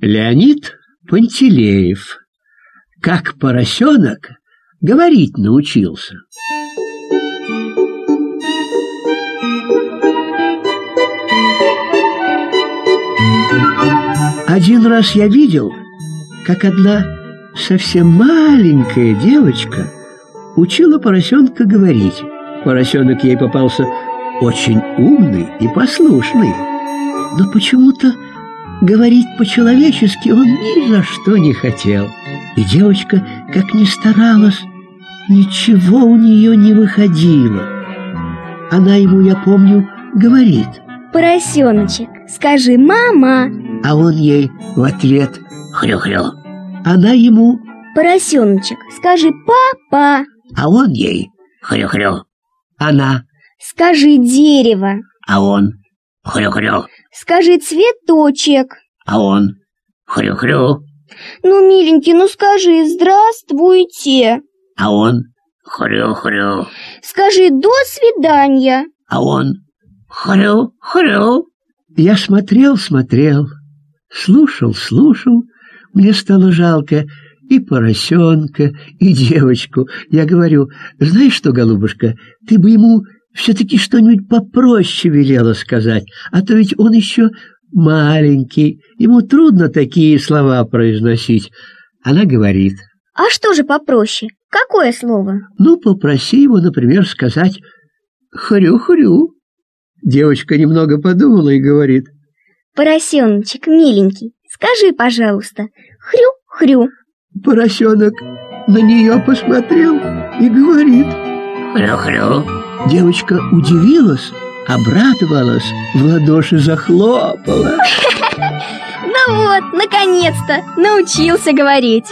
Леонид Пантелеев. Как поросенок говорить научился. Один раз я видел, как одна совсем маленькая девочка учила поросенка говорить. Поросенок ей попался очень умный и послушный, но почему-то говорить по-человечески он ни за что не хотел. И девочка, как ни старалась, ничего у нее не выходило. Она ему, я помню, говорит. Поросеночек, скажи «мама». А он ей в ответ «хрю-хрю». Она ему Поросеночек, скажи «папа». а он ей «хрю-хрю». Она, Скажи «дерево». а он «хрю-хрю», Скажи «цветочек». а он «хрю-хрю», Ну, миленький, ну скажи «здравствуйте». а он «хрю-хрю», Скажи «до свидания». а он «хрю-хрю». Я смотрел, смотрел, слушал, слушал, мне стало жалко и поросенка, и девочку. Я говорю, знаешь что, голубушка, ты бы ему все-таки что-нибудь попроще велела сказать, а то ведь он еще маленький, ему трудно такие слова произносить. Она говорит, А что же попроще? Какое слово? ну, попроси его, например, сказать «хрю-хрю». Девочка немного подумала и говорит, Поросеночек, миленький, скажи, пожалуйста, хрю-хрю. поросенок на нее посмотрел и говорит, Хрю-хрю. Девочка удивилась, обрадовалась, в ладоши захлопала. Ну вот, наконец-то, научился говорить.